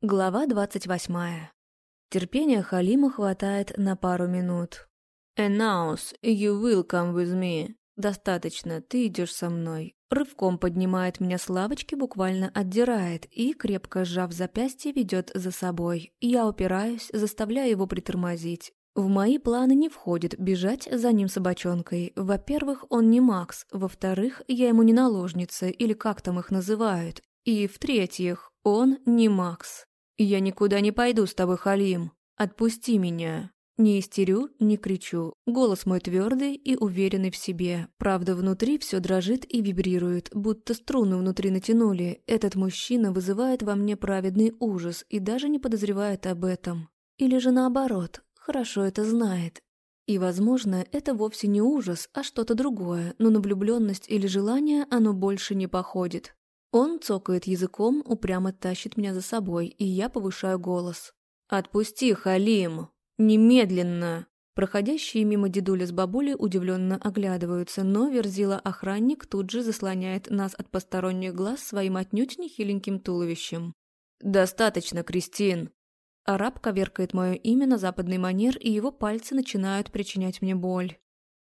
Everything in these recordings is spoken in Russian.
Глава двадцать восьмая. Терпения Халима хватает на пару минут. «Announce, you will come with me». «Достаточно, ты идешь со мной». Рывком поднимает меня с лавочки, буквально отдирает и, крепко сжав запястье, ведет за собой. Я упираюсь, заставляю его притормозить. В мои планы не входит бежать за ним собачонкой. Во-первых, он не Макс. Во-вторых, я ему не наложница, или как там их называют. И в-третьих, он не Макс. «Я никуда не пойду с тобой, Халим. Отпусти меня». Не истерю, не кричу. Голос мой твердый и уверенный в себе. Правда, внутри все дрожит и вибрирует, будто струны внутри натянули. Этот мужчина вызывает во мне праведный ужас и даже не подозревает об этом. Или же наоборот, хорошо это знает. И, возможно, это вовсе не ужас, а что-то другое, но на влюбленность или желание оно больше не походит. Он цокает языком, упрямо тащит меня за собой, и я повышаю голос. «Отпусти, Халим! Немедленно!» Проходящие мимо дедуля с бабулей удивленно оглядываются, но верзила-охранник тут же заслоняет нас от посторонних глаз своим отнюдь нехиленьким туловищем. «Достаточно, Кристин!» Араб коверкает мое имя на западный манер, и его пальцы начинают причинять мне боль.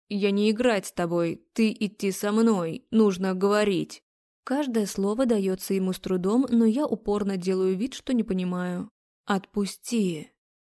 «Я не играть с тобой, ты идти со мной, нужно говорить!» Каждое слово дается ему с трудом, но я упорно делаю вид, что не понимаю. «Отпусти!»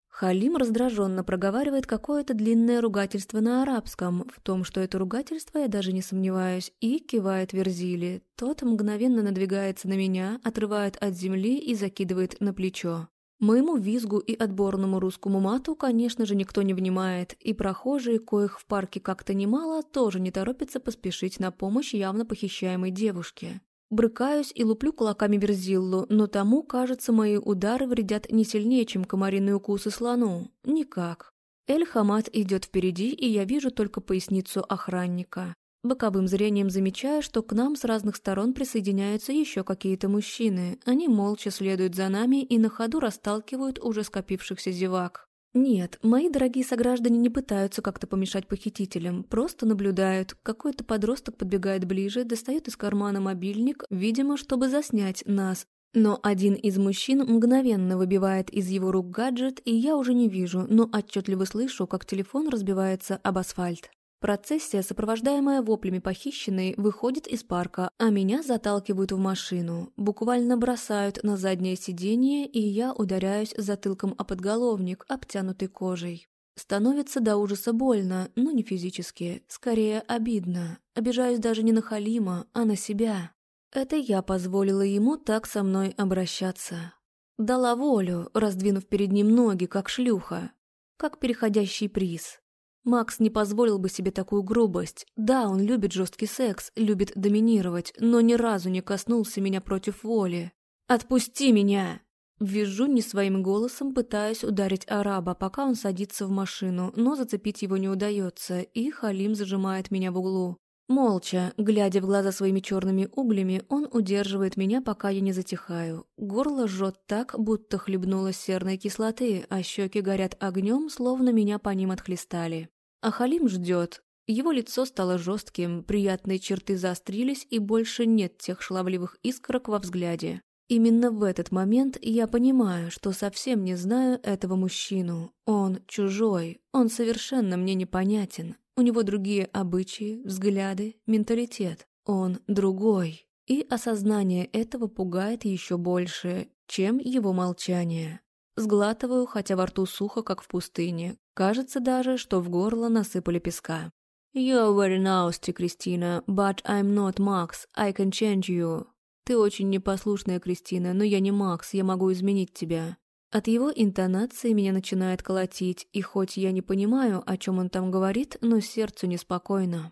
Халим раздраженно проговаривает какое-то длинное ругательство на арабском. В том, что это ругательство, я даже не сомневаюсь, и кивает Верзили. Тот мгновенно надвигается на меня, отрывает от земли и закидывает на плечо. Моему визгу и отборному русскому мату, конечно же, никто не внимает, и прохожие, коих в парке как-то немало, тоже не торопятся поспешить на помощь явно похищаемой девушке. Брыкаюсь и луплю кулаками Верзиллу, но тому, кажется, мои удары вредят не сильнее, чем комариные укусы слону. Никак. Эль-Хамад идет впереди, и я вижу только поясницу охранника. Боковым зрением замечаю, что к нам с разных сторон присоединяются еще какие-то мужчины. Они молча следуют за нами и на ходу расталкивают уже скопившихся зевак. Нет, мои дорогие сограждане не пытаются как-то помешать похитителям, просто наблюдают. Какой-то подросток подбегает ближе, достает из кармана мобильник, видимо, чтобы заснять нас. Но один из мужчин мгновенно выбивает из его рук гаджет, и я уже не вижу, но отчетливо слышу, как телефон разбивается об асфальт. Процессия, сопровождаемая воплями похищенной, выходит из парка, а меня заталкивают в машину, буквально бросают на заднее сиденье, и я ударяюсь затылком о подголовник, обтянутый кожей. Становится до ужаса больно, но не физически, скорее обидно. Обижаюсь даже не на Халима, а на себя. Это я позволила ему так со мной обращаться. Дала волю, раздвинув перед ним ноги, как шлюха, как переходящий приз. Макс не позволил бы себе такую грубость. Да, он любит жесткий секс, любит доминировать, но ни разу не коснулся меня против воли. «Отпусти меня!» Вижу не своим голосом, пытаясь ударить араба, пока он садится в машину, но зацепить его не удается, и Халим зажимает меня в углу. Молча, глядя в глаза своими черными углями, он удерживает меня, пока я не затихаю. Горло жжет так, будто хлебнуло серной кислоты, а щеки горят огнем, словно меня по ним отхлестали. А Халим ждет. Его лицо стало жестким, приятные черты заострились, и больше нет тех шаловливых искорок во взгляде. Именно в этот момент я понимаю, что совсем не знаю этого мужчину. Он чужой, он совершенно мне непонятен. У него другие обычаи, взгляды, менталитет. Он другой. И осознание этого пугает еще больше, чем его молчание. Сглатываю, хотя во рту сухо, как в пустыне. Кажется даже, что в горло насыпали песка. «You're very nasty, Кристина, but I'm not Max. I can change you». «Ты очень непослушная, Кристина, но я не Макс, я могу изменить тебя». От его интонации меня начинает колотить, и хоть я не понимаю, о чем он там говорит, но сердцу неспокойно.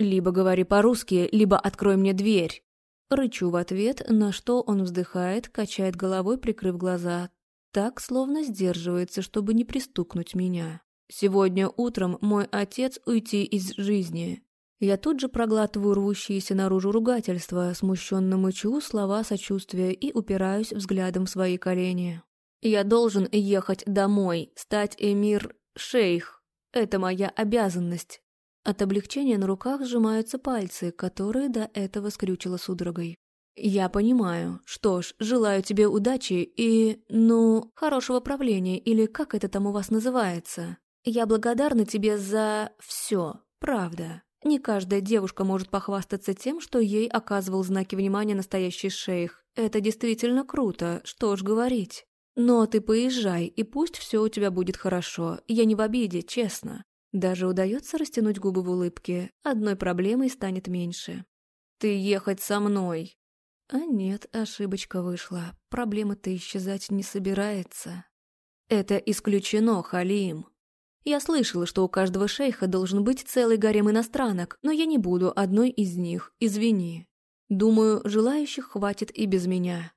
«Либо говори по-русски, либо открой мне дверь». Рычу в ответ, на что он вздыхает, качает головой, прикрыв глаза. Так, словно сдерживается, чтобы не пристукнуть меня. Сегодня утром мой отец уйти из жизни. Я тут же проглатываю рвущиеся наружу ругательства, смущенно мычу слова сочувствия и упираюсь взглядом в свои колени. Я должен ехать домой, стать эмир шейх. Это моя обязанность. От облегчения на руках сжимаются пальцы, которые до этого скрючило судорогой. Я понимаю. Что ж, желаю тебе удачи и, ну, хорошего правления, или как это там у вас называется. Я благодарна тебе за все, правда. Не каждая девушка может похвастаться тем, что ей оказывал знаки внимания настоящий шейх. Это действительно круто, что ж говорить. Но ты поезжай, и пусть все у тебя будет хорошо. Я не в обиде, честно. Даже удается растянуть губы в улыбке. Одной проблемой станет меньше. Ты ехать со мной. А нет, ошибочка вышла. Проблема-то исчезать не собирается. Это исключено, Халим. Я слышала, что у каждого шейха должен быть целый гарем иностранок, но я не буду одной из них, извини. Думаю, желающих хватит и без меня.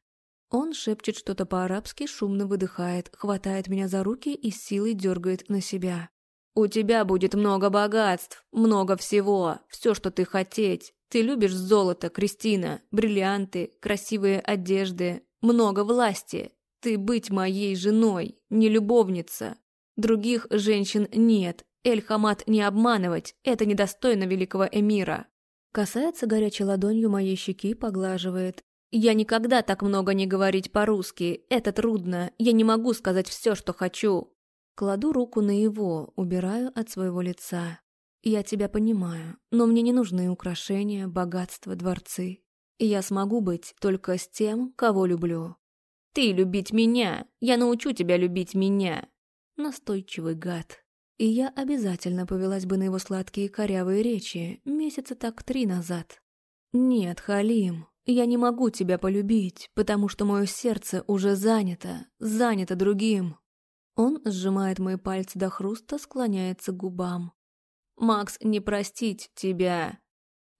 Он шепчет что-то по-арабски, шумно выдыхает, хватает меня за руки и силой дергает на себя. «У тебя будет много богатств, много всего, все, что ты хотеть. Ты любишь золото, Кристина, бриллианты, красивые одежды, много власти. Ты быть моей женой, не любовница. Других женщин нет. Эль-Хамат не обманывать, это недостойно великого эмира. Касается горячей ладонью моей щеки, поглаживает. Я никогда так много не говорить по-русски, это трудно, я не могу сказать все, что хочу. Кладу руку на его, убираю от своего лица. Я тебя понимаю, но мне не нужны украшения, богатства, дворцы. Я смогу быть только с тем, кого люблю. Ты любить меня, я научу тебя любить меня. Настойчивый гад. И я обязательно повелась бы на его сладкие корявые речи месяца так три назад. Нет, Халим, я не могу тебя полюбить, потому что мое сердце уже занято, занято другим. Он сжимает мои пальцы до хруста, склоняется к губам. «Макс, не простить тебя!»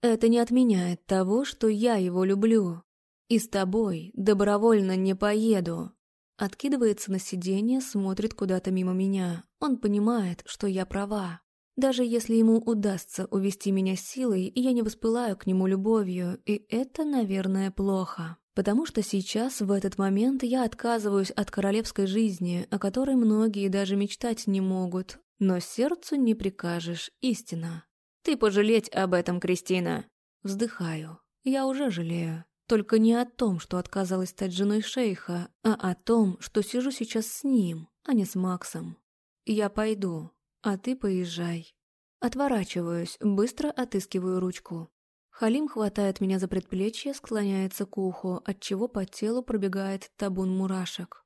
Это не отменяет того, что я его люблю. И с тобой добровольно не поеду. Откидывается на сиденье, смотрит куда-то мимо меня. Он понимает, что я права. Даже если ему удастся увести меня силой, я не воспылаю к нему любовью, и это, наверное, плохо. Потому что сейчас, в этот момент, я отказываюсь от королевской жизни, о которой многие даже мечтать не могут. Но сердцу не прикажешь, истина. Ты пожалеть об этом, Кристина. Вздыхаю. Я уже жалею. Только не о том, что отказалась стать женой шейха, а о том, что сижу сейчас с ним, а не с Максом. Я пойду, а ты поезжай. Отворачиваюсь, быстро отыскиваю ручку. Халим хватает меня за предплечье, склоняется к уху, отчего по телу пробегает табун мурашек.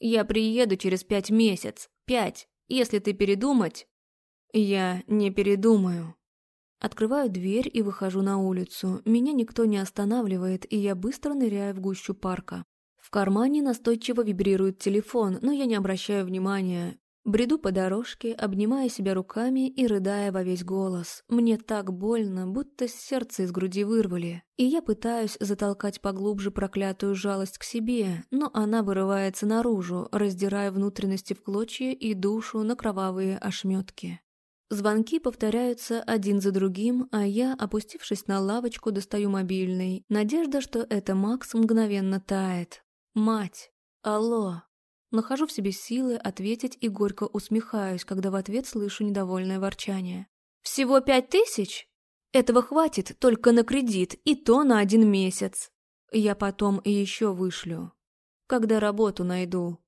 «Я приеду через пять месяц. Пять. Если ты передумать...» «Я не передумаю», Открываю дверь и выхожу на улицу. Меня никто не останавливает, и я быстро ныряю в гущу парка. В кармане настойчиво вибрирует телефон, но я не обращаю внимания. Бреду по дорожке, обнимая себя руками и рыдая во весь голос. Мне так больно, будто сердце из груди вырвали. И я пытаюсь затолкать поглубже проклятую жалость к себе, но она вырывается наружу, раздирая внутренности в клочья и душу на кровавые ошметки. Звонки повторяются один за другим, а я, опустившись на лавочку, достаю мобильный. Надежда, что это Макс, мгновенно тает. «Мать! Алло!» Нахожу в себе силы ответить и горько усмехаюсь, когда в ответ слышу недовольное ворчание. «Всего пять тысяч? Этого хватит только на кредит, и то на один месяц. Я потом еще вышлю. Когда работу найду,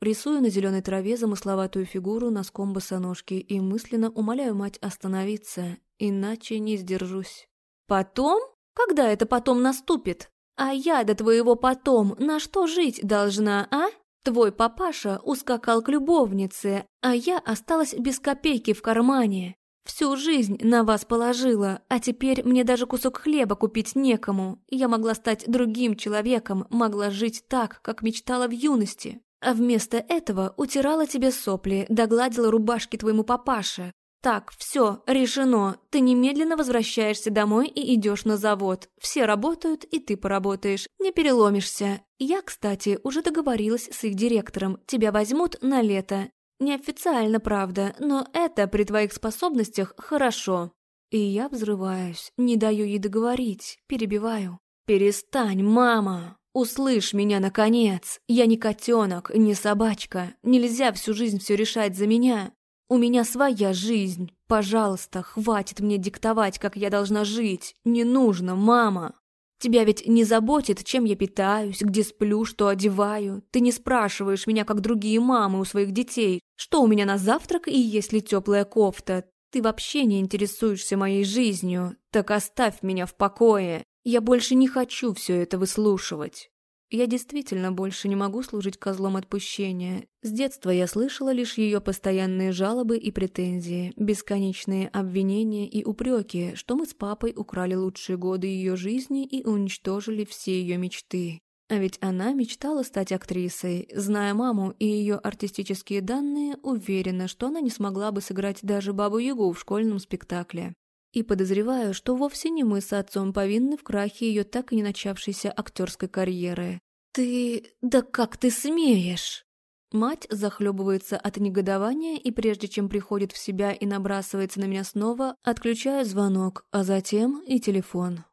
Рисую на зеленой траве замысловатую фигуру носком босоножки и мысленно умоляю мать остановиться, иначе не сдержусь. «Потом? Когда это потом наступит? А я до твоего потом на что жить должна, а? Твой папаша ускакал к любовнице, а я осталась без копейки в кармане. Всю жизнь на вас положила, а теперь мне даже кусок хлеба купить некому. Я могла стать другим человеком, могла жить так, как мечтала в юности. А вместо этого утирала тебе сопли, догладила рубашки твоему папаше. Так, все, решено. Ты немедленно возвращаешься домой и идешь на завод. Все работают, и ты поработаешь. Не переломишься. Я, кстати, уже договорилась с их директором. Тебя возьмут на лето. Неофициально, правда, но это при твоих способностях хорошо. И я взрываюсь, не даю ей договорить, перебиваю. «Перестань, мама!» «Услышь меня, наконец! Я не котенок, не собачка. Нельзя всю жизнь все решать за меня. У меня своя жизнь. Пожалуйста, хватит мне диктовать, как я должна жить. Не нужно, мама!» Тебя ведь не заботит, чем я питаюсь, где сплю, что одеваю. Ты не спрашиваешь меня, как другие мамы у своих детей, что у меня на завтрак и есть ли теплая кофта. Ты вообще не интересуешься моей жизнью. Так оставь меня в покое. Я больше не хочу все это выслушивать. Я действительно больше не могу служить козлом отпущения. С детства я слышала лишь ее постоянные жалобы и претензии, бесконечные обвинения и упреки, что мы с папой украли лучшие годы ее жизни и уничтожили все ее мечты. А ведь она мечтала стать актрисой. Зная маму и ее артистические данные, уверена, что она не смогла бы сыграть даже Бабу-Ягу в школьном спектакле. И подозреваю, что вовсе не мы с отцом повинны в крахе ее так и не начавшейся актерской карьеры. «Ты... да как ты смеешь?» Мать захлебывается от негодования, и прежде чем приходит в себя и набрасывается на меня снова, отключаю звонок, а затем и телефон.